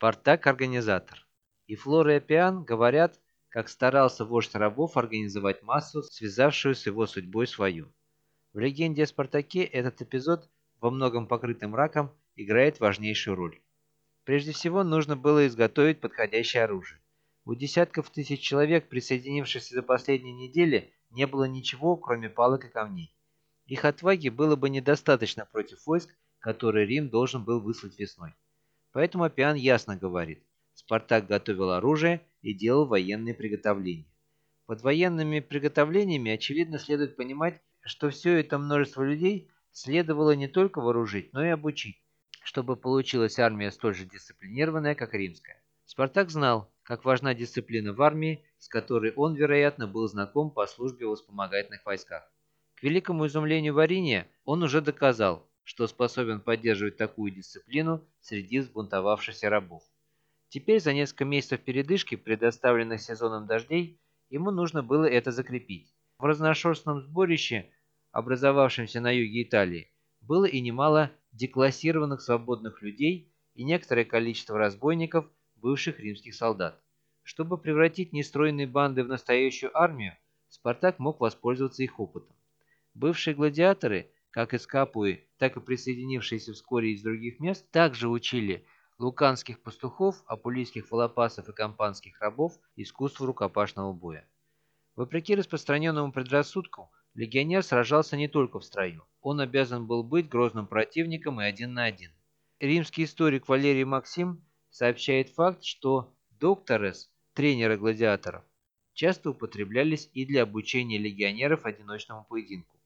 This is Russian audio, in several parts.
Спартак – организатор. И Флора и Апиан говорят, как старался вождь рабов организовать массу, связавшую с его судьбой свою. В легенде о Спартаке этот эпизод, во многом покрытый мраком, играет важнейшую роль. Прежде всего, нужно было изготовить подходящее оружие. У десятков тысяч человек, присоединившихся за последние недели, не было ничего, кроме палок и камней. Их отваги было бы недостаточно против войск, которые Рим должен был выслать весной. Поэтому Апиан ясно говорит, Спартак готовил оружие и делал военные приготовления. Под военными приготовлениями, очевидно, следует понимать, что все это множество людей следовало не только вооружить, но и обучить, чтобы получилась армия столь же дисциплинированная, как римская. Спартак знал, как важна дисциплина в армии, с которой он, вероятно, был знаком по службе в вспомогательных войсках. К великому изумлению Вариния он уже доказал, что способен поддерживать такую дисциплину среди взбунтовавшихся рабов. Теперь за несколько месяцев передышки, предоставленных сезоном дождей, ему нужно было это закрепить. В разношерстном сборище, образовавшемся на юге Италии, было и немало деклассированных свободных людей и некоторое количество разбойников, бывших римских солдат. Чтобы превратить нестроенные банды в настоящую армию, Спартак мог воспользоваться их опытом. Бывшие гладиаторы, как из Капуи, так и присоединившиеся вскоре из других мест, также учили луканских пастухов, апулийских волопасов и кампанских рабов искусству рукопашного боя. Вопреки распространенному предрассудку, легионер сражался не только в строю. Он обязан был быть грозным противником и один на один. Римский историк Валерий Максим сообщает факт, что докторес, тренеры гладиаторов, часто употреблялись и для обучения легионеров одиночному поединку.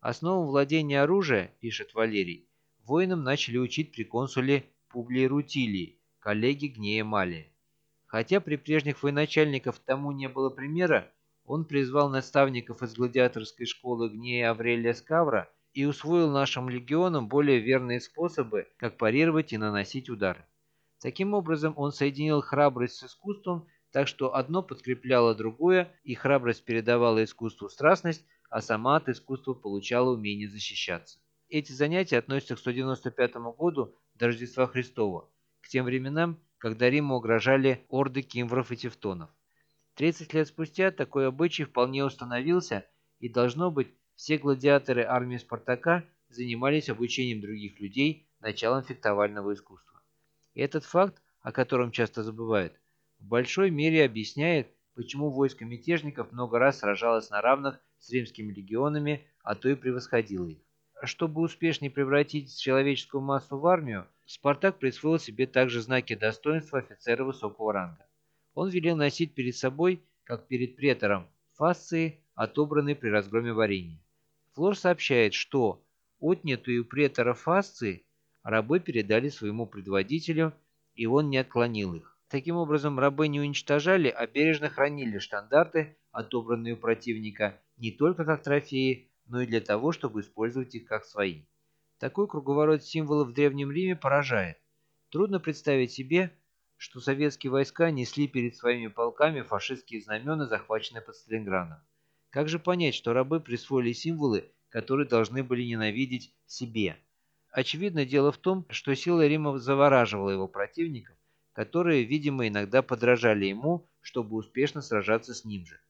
Основу владения оружия, пишет Валерий, воинам начали учить при консуле Публии Рутилии, коллеге Гнея Малия. Хотя при прежних военачальниках тому не было примера, он призвал наставников из гладиаторской школы Гнея Аврелия Скавра и усвоил нашим легионам более верные способы, как парировать и наносить удары. Таким образом, он соединил храбрость с искусством, так что одно подкрепляло другое, и храбрость передавала искусству страстность, а сама от искусства получала умение защищаться. Эти занятия относятся к 195 году до Рождества Христова, к тем временам, когда Риму угрожали орды кимвров и тевтонов. 30 лет спустя такой обычай вполне установился, и, должно быть, все гладиаторы армии Спартака занимались обучением других людей началом фехтовального искусства. И этот факт, о котором часто забывают, в большой мере объясняет, почему войско мятежников много раз сражалось на равных с римскими легионами, а то и превосходило их. Чтобы успешнее превратить человеческую массу в армию, Спартак присвоил себе также знаки достоинства офицера высокого ранга. Он велел носить перед собой, как перед претором, фасции, отобранные при разгроме варенья. Флор сообщает, что отнятую у претора фасции рабы передали своему предводителю, и он не отклонил их. Таким образом, рабы не уничтожали, а бережно хранили штандарты, отобранные у противника, не только как трофеи, но и для того, чтобы использовать их как свои. Такой круговорот символов в Древнем Риме поражает. Трудно представить себе, что советские войска несли перед своими полками фашистские знамена, захваченные под Сталинградом. Как же понять, что рабы присвоили символы, которые должны были ненавидеть себе? Очевидно, дело в том, что сила Рима завораживала его противников, которые, видимо, иногда подражали ему, чтобы успешно сражаться с ним же.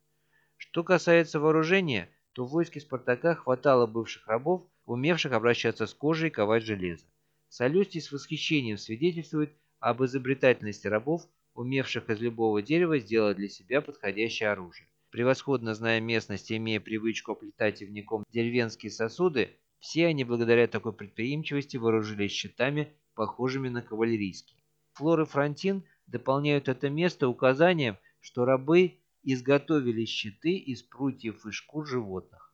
Что касается вооружения, то в войске Спартака хватало бывших рабов, умевших обращаться с кожей и ковать железо. Солюстий с восхищением свидетельствует об изобретательности рабов, умевших из любого дерева сделать для себя подходящее оружие. Превосходно зная местность и имея привычку оплетать ивником деревенские сосуды, все они благодаря такой предприимчивости вооружились щитами, похожими на кавалерийские. Флор и Фронтин дополняют это место указанием, что рабы изготовили щиты из прутьев и шкур животных.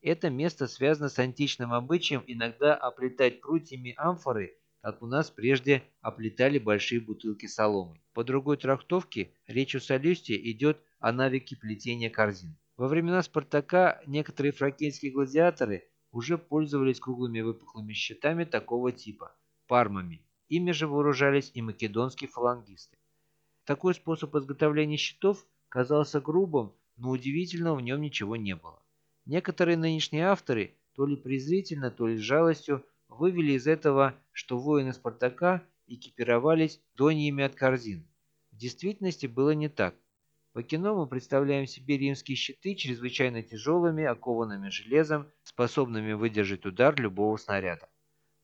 Это место связано с античным обычаем иногда оплетать прутьями амфоры, как у нас прежде оплетали большие бутылки соломы. По другой трактовке речь у Солюстия идет о навике плетения корзин. Во времена Спартака некоторые фракийские гладиаторы уже пользовались круглыми выпуклыми щитами такого типа – пармами. Ими же вооружались и македонские фалангисты. Такой способ изготовления щитов казался грубым, но удивительного в нем ничего не было. Некоторые нынешние авторы, то ли презрительно, то ли с жалостью, вывели из этого, что воины Спартака экипировались доньями от корзин. В действительности было не так. По кино мы представляем себе римские щиты чрезвычайно тяжелыми, окованными железом, способными выдержать удар любого снаряда.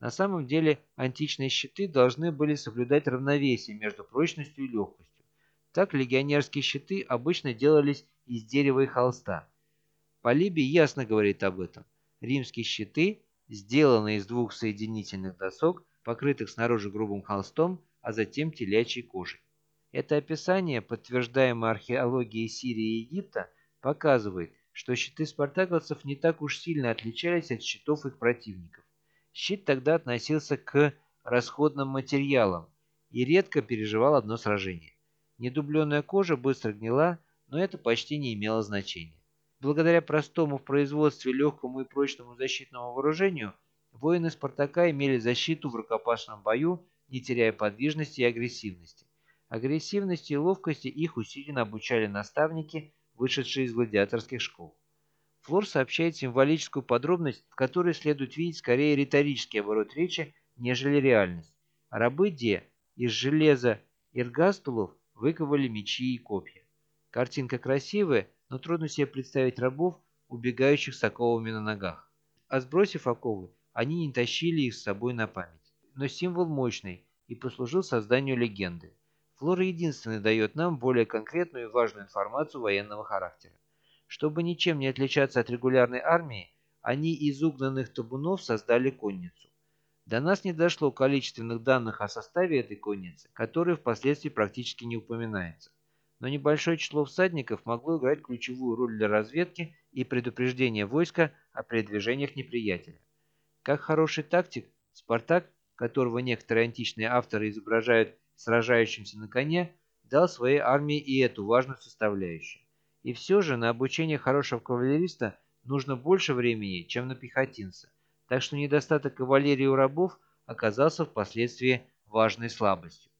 На самом деле античные щиты должны были соблюдать равновесие между прочностью и легкостью. Так легионерские щиты обычно делались из дерева и холста. Полибий ясно говорит об этом. Римские щиты сделаны из двух соединительных досок, покрытых снаружи грубым холстом, а затем телячьей кожей. Это описание, подтверждаемое археологией Сирии и Египта, показывает, что щиты спартаковцев не так уж сильно отличались от щитов их противников. Щит тогда относился к расходным материалам и редко переживал одно сражение. Недубленная кожа быстро гнила, но это почти не имело значения. Благодаря простому в производстве легкому и прочному защитному вооружению, воины Спартака имели защиту в рукопашном бою, не теряя подвижности и агрессивности. Агрессивности и ловкости их усиленно обучали наставники, вышедшие из гладиаторских школ. Флор сообщает символическую подробность, в которой следует видеть скорее риторический оборот речи, нежели реальность. Рабы Де из железа иргастулов выковали мечи и копья. Картинка красивая, но трудно себе представить рабов, убегающих с оковами на ногах. А сбросив оковы, они не тащили их с собой на память. Но символ мощный и послужил созданию легенды. Флора единственный дает нам более конкретную и важную информацию военного характера. Чтобы ничем не отличаться от регулярной армии, они из угнанных табунов создали конницу. До нас не дошло количественных данных о составе этой конницы, который впоследствии практически не упоминается. Но небольшое число всадников могло играть ключевую роль для разведки и предупреждения войска о передвижениях неприятеля. Как хороший тактик, Спартак, которого некоторые античные авторы изображают сражающимся на коне, дал своей армии и эту важную составляющую. И все же на обучение хорошего кавалериста нужно больше времени, чем на пехотинца, так что недостаток кавалерии у рабов оказался впоследствии важной слабостью.